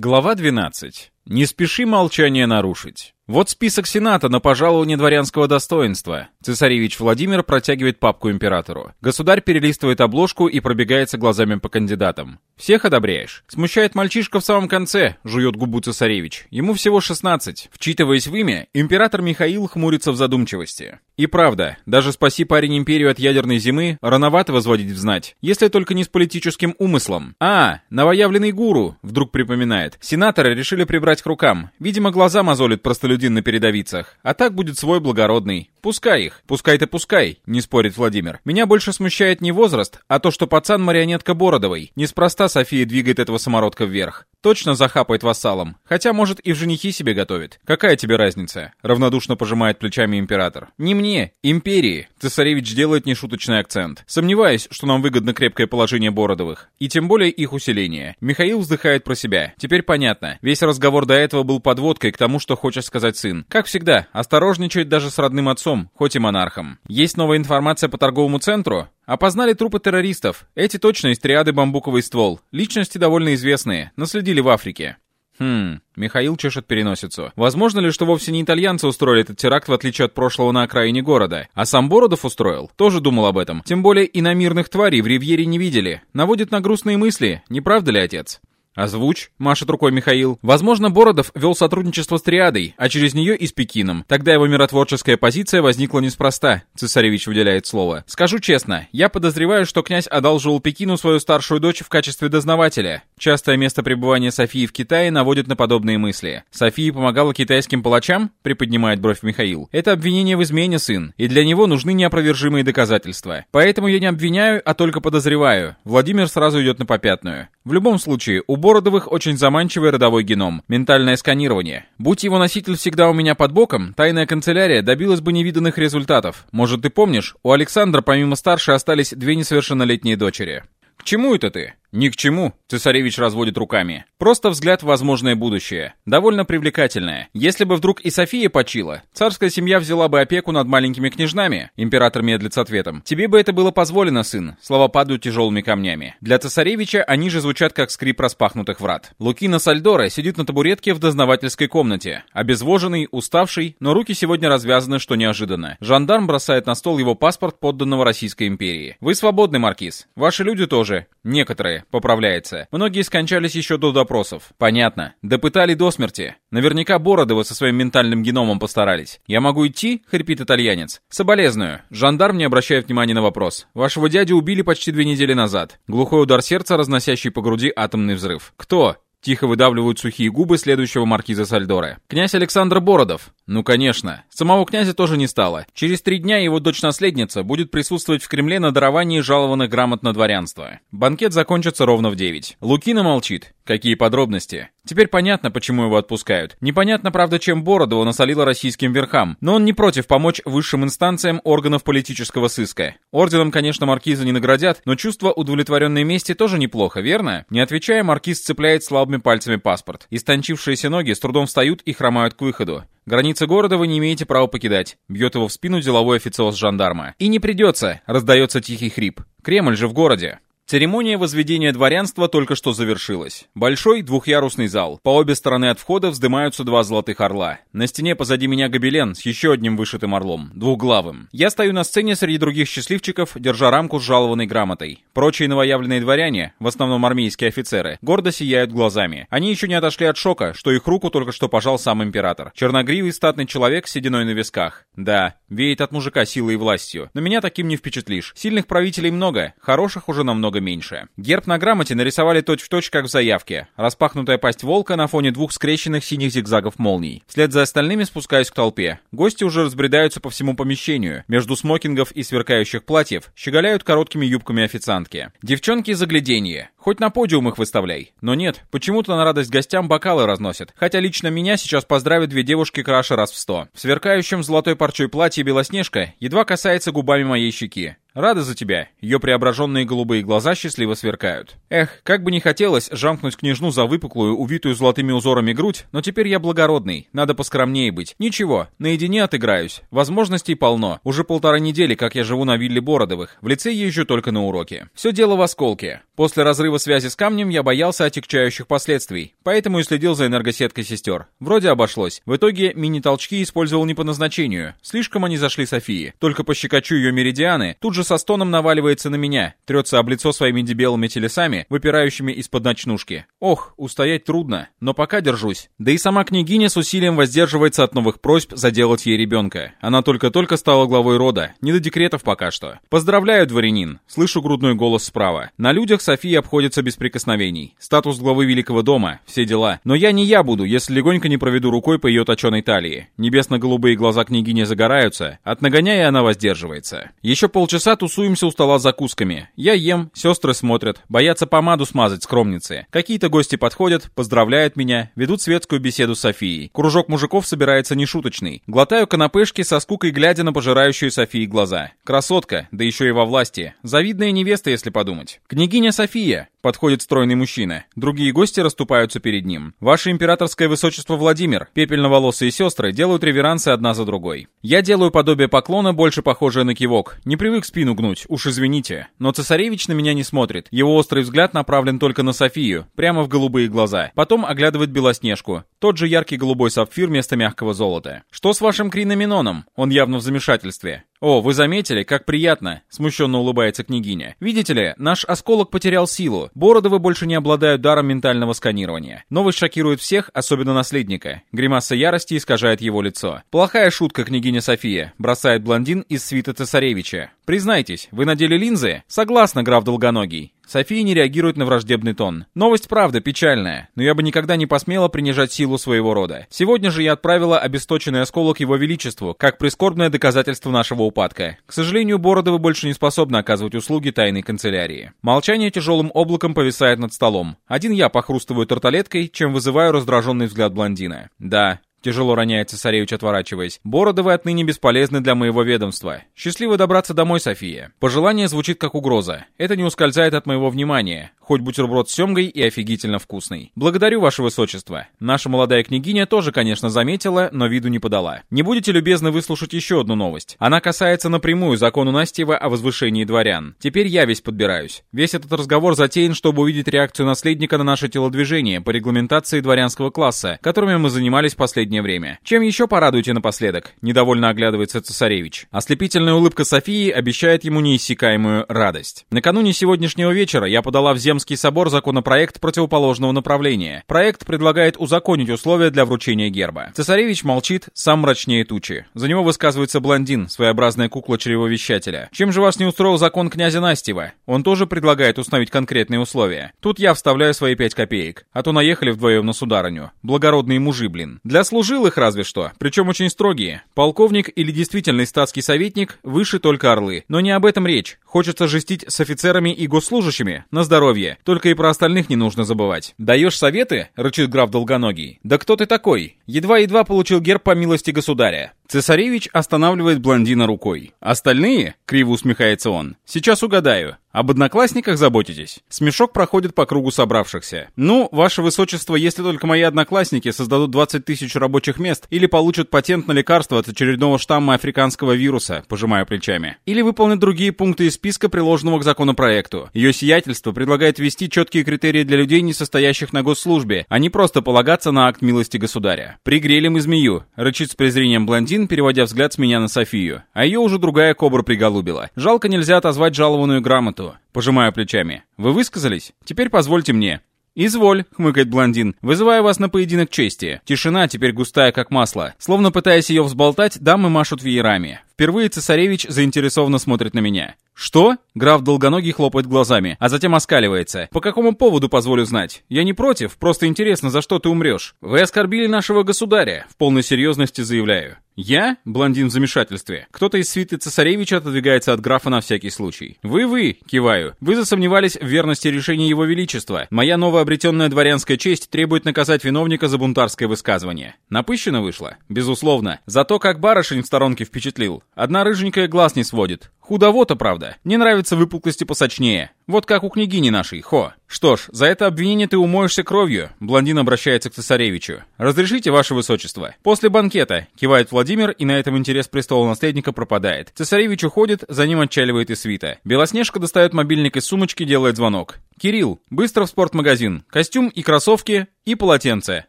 Глава 12. Не спеши молчание нарушить. Вот список Сената на пожалование дворянского достоинства. Цесаревич Владимир протягивает папку императору. Государь перелистывает обложку и пробегается глазами по кандидатам. Всех одобряешь? Смущает мальчишка в самом конце, жует губу цесаревич. Ему всего 16. Вчитываясь в имя, император Михаил хмурится в задумчивости. И правда, даже спаси парень империю от ядерной зимы, рановато возводить в знать, если только не с политическим умыслом. А, новоявленный гуру, вдруг припоминает. Сенаторы решили прибрать к рукам. Видимо, глаза мозолит простолюдин на передовицах. А так будет свой благородный. Пускай их. Пускай-то пускай, не спорит Владимир. Меня больше смущает не возраст, а то, что пацан марионетка Бородовой. Неспроста София двигает этого самородка вверх. Точно захапает вассалом. Хотя, может, и в женихи себе готовит. Какая тебе разница? Равнодушно пожимает плечами император. Не мне, империи. Цесаревич делает нешуточный акцент. Сомневаюсь, что нам выгодно крепкое положение Бородовых. И тем более их усиление. Михаил вздыхает про себя. Теперь понятно. Весь разговор до этого был подводкой к тому, что хочет сказать сын. Как всегда, осторожничает даже с родным отцом, хоть и монархом. Есть новая информация по торговому центру? Опознали трупы террористов. Эти точно из триады «Бамбуковый ствол». Личности довольно известные. Наследили в Африке. Хм, Михаил чешет переносицу. Возможно ли, что вовсе не итальянцы устроили этот теракт, в отличие от прошлого на окраине города? А сам Бородов устроил? Тоже думал об этом. Тем более иномирных тварей в Ривьере не видели. Наводит на грустные мысли, не правда ли, отец? «Озвучь», — машет рукой Михаил. Возможно, Бородов вел сотрудничество с Триадой, а через нее и с Пекином. Тогда его миротворческая позиция возникла неспроста, цесаревич выделяет слово. Скажу честно, я подозреваю, что князь одалживал Пекину свою старшую дочь в качестве дознавателя. Частое место пребывания Софии в Китае наводит на подобные мысли. София помогала китайским палачам? Приподнимает бровь Михаил. Это обвинение в измене, сын, и для него нужны неопровержимые доказательства. Поэтому я не обвиняю, а только подозреваю. Владимир сразу идет на попятную. В любом случае, у Бородовых очень заманчивый родовой геном, ментальное сканирование. Будь его носитель всегда у меня под боком, тайная канцелярия добилась бы невиданных результатов. Может, ты помнишь, у Александра помимо старшей остались две несовершеннолетние дочери. К чему это ты? «Ни к чему», — цесаревич разводит руками. «Просто взгляд в возможное будущее. Довольно привлекательное. Если бы вдруг и София почила, царская семья взяла бы опеку над маленькими княжнами», — император медлит с ответом. «Тебе бы это было позволено, сын». Слова падают тяжелыми камнями. Для цесаревича они же звучат как скрип распахнутых врат. Лукина Сальдора сидит на табуретке в дознавательской комнате. Обезвоженный, уставший, но руки сегодня развязаны, что неожиданно. Жандарм бросает на стол его паспорт подданного Российской империи. «Вы свободны, Маркиз. Ваши люди тоже. Некоторые поправляется. Многие скончались еще до допросов. Понятно. Допытали до смерти. Наверняка Бородова со своим ментальным геномом постарались. Я могу идти? Хрипит итальянец. Соболезную. Жандарм не обращает внимания на вопрос. Вашего дядю убили почти две недели назад. Глухой удар сердца, разносящий по груди атомный взрыв. Кто? Тихо выдавливают сухие губы следующего маркиза Сальдоре. Князь Александр Бородов. Ну, конечно. Самого князя тоже не стало. Через три дня его дочь-наследница будет присутствовать в Кремле на даровании жалованных грамот на дворянство. Банкет закончится ровно в девять. Лукина молчит. Какие подробности? Теперь понятно, почему его отпускают. Непонятно, правда, чем Бородова насолила российским верхам, но он не против помочь высшим инстанциям органов политического сыска. Орденом, конечно, маркиза не наградят, но чувство удовлетворенной мести тоже неплохо, верно? Не отвечая, маркиз цепляет слабыми пальцами паспорт. Истончившиеся ноги с трудом встают и хромают к выходу. Границы города вы не имеете права покидать. Бьет его в спину деловой официоз жандарма. И не придется, раздается тихий хрип. Кремль же в городе. Церемония возведения дворянства только что завершилась. Большой двухъярусный зал. По обе стороны от входа вздымаются два золотых орла. На стене позади меня гобелен с еще одним вышитым орлом, двухглавым. Я стою на сцене среди других счастливчиков, держа рамку с жалованной грамотой. Прочие новоявленные дворяне, в основном армейские офицеры, гордо сияют глазами. Они еще не отошли от шока, что их руку только что пожал сам император. Черногривый статный человек с сединой на висках. Да, веет от мужика силой и властью. Но меня таким не впечатлишь. Сильных правителей много, хороших уже намного намного меньше. Герб на грамоте нарисовали точь-в-точь, точь, как в заявке. Распахнутая пасть волка на фоне двух скрещенных синих зигзагов молний. Вслед за остальными спускаюсь к толпе. Гости уже разбредаются по всему помещению. Между смокингов и сверкающих платьев щеголяют короткими юбками официантки. Девчонки загляденье. Хоть на подиум их выставляй. Но нет, почему-то на радость гостям бокалы разносят. Хотя лично меня сейчас поздравят две девушки краше раз в сто. В сверкающем золотой парчой платье Белоснежка едва касается губами моей щеки. Рада за тебя. Ее преображенные голубые глаза счастливо сверкают. Эх, как бы не хотелось жамкнуть княжну за выпуклую, увитую золотыми узорами грудь, но теперь я благородный, надо поскромнее быть. Ничего, наедине отыграюсь. Возможностей полно. Уже полтора недели, как я живу на вилле Бородовых. В лице езжу только на уроки. Все дело в осколке. После разрыва связи с камнем я боялся отягчающих последствий, поэтому и следил за энергосеткой сестер. Вроде обошлось. В итоге мини-толчки использовал не по назначению. Слишком они зашли Софии. Только пощекочу ее меридианы, тут же со стоном наваливается на меня, трется об лицо своими дебелыми телесами, выпирающими из-под ночнушки. Ох, устоять трудно, но пока держусь. Да и сама княгиня с усилием воздерживается от новых просьб заделать ей ребенка. Она только-только стала главой рода, не до декретов пока что. Поздравляю, дворянин. Слышу грудной голос справа. На людях София обходится без прикосновений. Статус главы великого дома, все дела. Но я не я буду, если легонько не проведу рукой по ее точеной талии. Небесно-голубые глаза княгини загораются, от нагоняя она воздерживается. Еще полчаса тусуемся у стола с закусками. Я ем, сестры смотрят, боятся помаду смазать скромницы. Какие-то гости подходят, поздравляют меня, ведут светскую беседу с Софией. Кружок мужиков собирается нешуточный. Глотаю канапешки со скукой, глядя на пожирающую Софии глаза. Красотка, да еще и во власти. Завидная невеста, если подумать. Княгиня София. Подходит стройный мужчина. Другие гости расступаются перед ним. Ваше императорское высочество Владимир, пепельноволосые сестры делают реверансы одна за другой. Я делаю подобие поклона, больше похожее на кивок. Не привык спину гнуть, уж извините. Но цесаревич на меня не смотрит. Его острый взгляд направлен только на Софию, прямо в голубые глаза. Потом оглядывает Белоснежку. Тот же яркий голубой сапфир вместо мягкого золота. Что с вашим криноминоном? Он явно в замешательстве. «О, вы заметили, как приятно!» — смущенно улыбается княгиня. «Видите ли, наш осколок потерял силу. Бородовы больше не обладают даром ментального сканирования. Новость шокирует всех, особенно наследника. Гримаса ярости искажает его лицо. Плохая шутка, княгиня София», — бросает блондин из свита цесаревича. «Признайтесь, вы надели линзы?» «Согласна, граф Долгоногий. София не реагирует на враждебный тон. Новость правда печальная, но я бы никогда не посмела принижать силу своего рода. Сегодня же я отправила обесточенный осколок его величеству, как прискорбное доказательство нашего упадка. К сожалению, Бородовы больше не способны оказывать услуги тайной канцелярии. Молчание тяжелым облаком повисает над столом. Один я похрустываю тарталеткой, чем вызываю раздраженный взгляд блондина. Да, Тяжело роняется цесаревич, отворачиваясь. Бородовы отныне бесполезны для моего ведомства. Счастливо добраться домой, София. Пожелание звучит как угроза. Это не ускользает от моего внимания. Хоть бутерброд с семгой и офигительно вкусный. Благодарю, ваше высочество. Наша молодая княгиня тоже, конечно, заметила, но виду не подала. Не будете любезны выслушать еще одну новость. Она касается напрямую закону Настева о возвышении дворян. Теперь я весь подбираюсь. Весь этот разговор затеян, чтобы увидеть реакцию наследника на наше телодвижение по регламентации дворянского класса, которыми мы занимались последнее время. Чем еще порадуете напоследок? Недовольно оглядывается цесаревич. Ослепительная улыбка Софии обещает ему неиссякаемую радость. Накануне сегодняшнего вечера я подала в Земский собор законопроект противоположного направления. Проект предлагает узаконить условия для вручения герба. Цесаревич молчит, сам мрачнее тучи. За него высказывается блондин, своеобразная кукла чревовещателя. Чем же вас не устроил закон князя Настева? Он тоже предлагает установить конкретные условия. Тут я вставляю свои пять копеек. А то наехали вдвоем на сударыню. Благородные мужи, блин. Для служилых разве что. Причем очень строгие. Полковник или действительный статский советник выше только орлы. Но не об этом речь. Хочется жестить с офицерами и госслужащими. На здоровье. Только и про остальных не нужно забывать. «Даешь советы?» — рычит граф Долгоногий. «Да кто ты такой?» Едва-едва получил герб по милости государя. Цесаревич останавливает блондина рукой. «Остальные?» — криво усмехается он. «Сейчас угадаю. Об одноклассниках заботитесь?» Смешок проходит по кругу собравшихся. «Ну, ваше высочество, если только мои одноклассники создадут 20 тысяч рабочих мест или получат патент на лекарство от очередного штамма африканского вируса», пожимаю плечами. «Или выполнят другие пункты из списка, приложенного к законопроекту. Ее сиятельство предлагает ввести четкие критерии для людей, не состоящих на госслужбе, а не просто полагаться на акт милости государя. Пригрели мы змею», — рычит с презрением блондин, один, переводя взгляд с меня на Софию. А ее уже другая кобра приголубила. Жалко нельзя отозвать жалованную грамоту. Пожимаю плечами. Вы высказались? Теперь позвольте мне. «Изволь», — хмыкает блондин, — «вызываю вас на поединок чести». Тишина теперь густая, как масло. Словно пытаясь ее взболтать, дамы машут веерами. Впервые цесаревич заинтересованно смотрит на меня. «Что?» Граф долгоногий хлопает глазами, а затем оскаливается. «По какому поводу, позволю знать? Я не против, просто интересно, за что ты умрешь. Вы оскорбили нашего государя», — в полной серьезности заявляю. «Я?» — блондин в замешательстве. Кто-то из свиты цесаревича отодвигается от графа на всякий случай. «Вы-вы!» — киваю. «Вы засомневались в верности решения его величества. Моя новообретенная дворянская честь требует наказать виновника за бунтарское высказывание. Напыщенно вышло? Безусловно. Зато как барышень в сторонке впечатлил. Одна рыженькая глаз не сводит. Худовато, правда. Мне нравятся выпуклости посочнее. Вот как у княгини нашей, хо. Что ж, за это обвинение ты умоешься кровью. Блондин обращается к цесаревичу. Разрешите, ваше высочество. После банкета, кивает Владимир, и на этом интерес престола наследника пропадает. Цесаревич уходит, за ним отчаливает и свита. Белоснежка достает мобильник из сумочки, делает звонок. «Кирилл, быстро в спортмагазин. Костюм и кроссовки, и полотенце.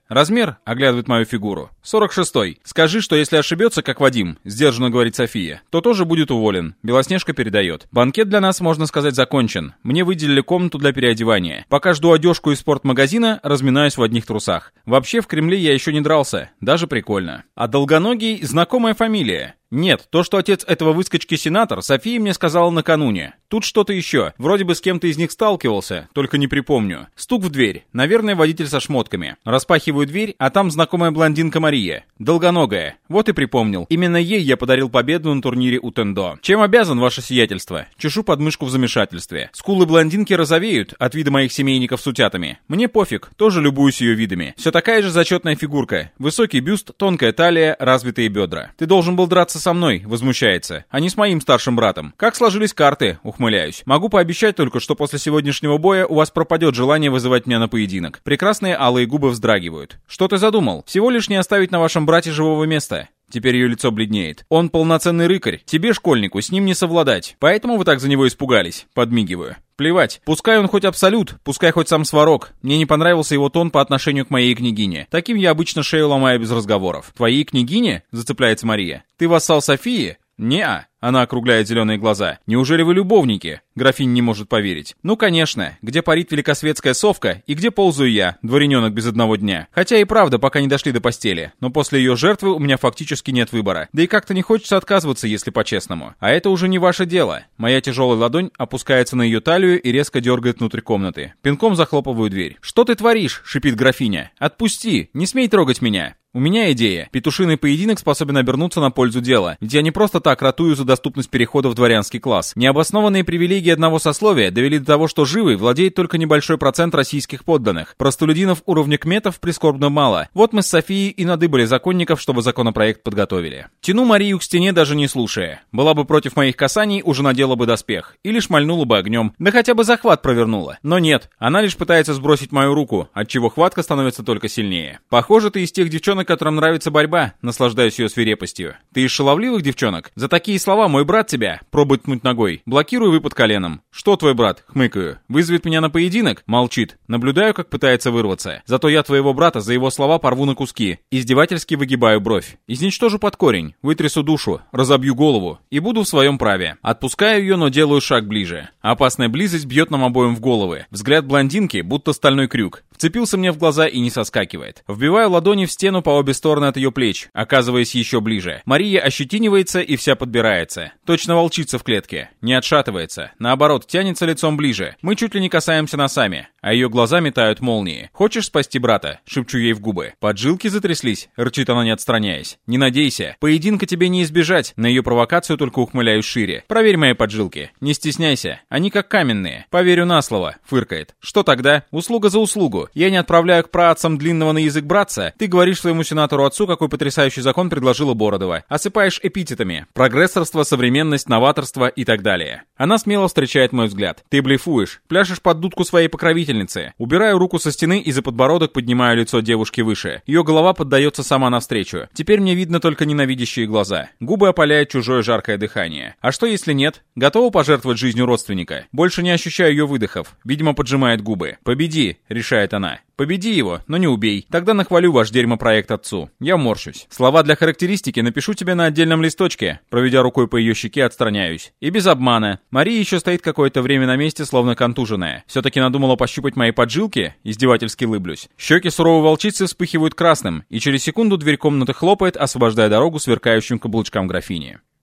Размер?» — оглядывает мою фигуру. «46-й. Скажи, что если ошибется, как Вадим», — сдержанно говорит София, — «то тоже будет уволен». Белоснежка передает. «Банкет для нас, можно сказать, закончен. Мне выделили комнату для переодевания. Пока жду одежку из спортмагазина, разминаюсь в одних трусах. Вообще, в Кремле я еще не дрался. Даже прикольно. А Долгоногий — знакомая фамилия. Нет, то, что отец этого выскочки сенатор, София мне сказала накануне. Тут что-то еще. Вроде бы с кем-то из них сталкивался, только не припомню. Стук в дверь. Наверное, водитель со шмотками. Распахиваю дверь, а там знакомая блондинка Мария. Долгоногая. Вот и припомнил. Именно ей я подарил победу на турнире у Тендо. Чем обязан ваше сиятельство? Чешу подмышку в замешательстве. Скулы блондинки розовеют от вида моих семейников с утятами. Мне пофиг, тоже любуюсь ее видами. Все такая же зачетная фигурка. Высокий бюст, тонкая талия, развитые бедра. Ты должен был драться со мной, возмущается, а не с моим старшим братом. Как сложились карты, ухмыляюсь. Могу пообещать только, что после сегодняшнего боя у вас пропадет желание вызывать меня на поединок. Прекрасные алые губы вздрагивают. Что ты задумал? Всего лишь не оставить на вашем брате живого места. Теперь ее лицо бледнеет. Он полноценный рыкарь. Тебе, школьнику, с ним не совладать. Поэтому вы так за него испугались. Подмигиваю. Плевать. Пускай он хоть абсолют, пускай хоть сам сварог. Мне не понравился его тон по отношению к моей княгине. Таким я обычно шею ломаю без разговоров. Твоей княгине? Зацепляется Мария. Ты вассал Софии? Не-а. Она округляет зеленые глаза. «Неужели вы любовники?» Графинь не может поверить. «Ну, конечно. Где парит великосветская совка и где ползаю я, дворененок без одного дня? Хотя и правда, пока не дошли до постели. Но после ее жертвы у меня фактически нет выбора. Да и как-то не хочется отказываться, если по-честному. А это уже не ваше дело». Моя тяжелая ладонь опускается на ее талию и резко дергает внутрь комнаты. Пинком захлопываю дверь. «Что ты творишь?» — шипит графиня. «Отпусти! Не смей трогать меня!» У меня идея. Петушиный поединок способен обернуться на пользу дела. Ведь я не просто так ратую за доступность перехода в дворянский класс. Необоснованные привилегии одного сословия довели до того, что живый владеет только небольшой процент российских подданных. Простолюдинов уровня кметов прискорбно мало. Вот мы с Софией и надыбали законников, чтобы законопроект подготовили. Тяну Марию к стене, даже не слушая. Была бы против моих касаний, уже надела бы доспех. Или шмальнула бы огнем. Да хотя бы захват провернула. Но нет, она лишь пытается сбросить мою руку, отчего хватка становится только сильнее. Похоже, ты из тех девчонок, девчонок, которым нравится борьба, наслаждаюсь ее свирепостью. Ты из шаловливых девчонок? За такие слова мой брат тебя пробует ткнуть ногой. Блокирую выпад коленом. Что твой брат? Хмыкаю. Вызовет меня на поединок? Молчит. Наблюдаю, как пытается вырваться. Зато я твоего брата за его слова порву на куски. Издевательски выгибаю бровь. Изничтожу под корень. Вытрясу душу. Разобью голову. И буду в своем праве. Отпускаю ее, но делаю шаг ближе. Опасная близость бьет нам обоим в головы. Взгляд блондинки, будто стальной крюк. Вцепился мне в глаза и не соскакивает. Вбиваю ладони в стену по обе стороны от ее плеч, оказываясь еще ближе. Мария ощетинивается и вся подбирается. Точно волчица в клетке. Не отшатывается. Наоборот, тянется лицом ближе. Мы чуть ли не касаемся носами, а ее глаза метают молнии. «Хочешь спасти брата?» — шепчу ей в губы. Поджилки затряслись, рычит она не отстраняясь. «Не надейся. Поединка тебе не избежать». На ее провокацию только ухмыляюсь шире. «Проверь мои поджилки. Не стесняйся. Они как каменные. Поверю на слово», — фыркает. «Что тогда? Услуга за услугу. Я не отправляю к праотцам длинного на язык братца. Ты говоришь своему сенатору отцу, какой потрясающий закон предложила Бородова. Осыпаешь эпитетами. Прогрессорство, современность, новаторство и так далее. Она смело встречает мой взгляд. Ты блефуешь. Пляшешь под дудку своей покровительницы. Убираю руку со стены и за подбородок поднимаю лицо девушки выше. Ее голова поддается сама навстречу. Теперь мне видно только ненавидящие глаза. Губы опаляют чужое жаркое дыхание. А что если нет? Готова пожертвовать жизнью родственника? Больше не ощущаю ее выдохов. Видимо, поджимает губы. Победи, решает она. Победи его, но не убей. Тогда нахвалю ваш дерьмопроект отцу. Я морщусь. Слова для характеристики напишу тебе на отдельном листочке. Проведя рукой по ее щеке, отстраняюсь. И без обмана. Мария еще стоит какое-то время на месте, словно контуженная. Все-таки надумала пощупать мои поджилки? Издевательски лыблюсь. Щеки суровой волчицы вспыхивают красным, и через секунду дверь комнаты хлопает, освобождая дорогу сверкающим каблучкам графини.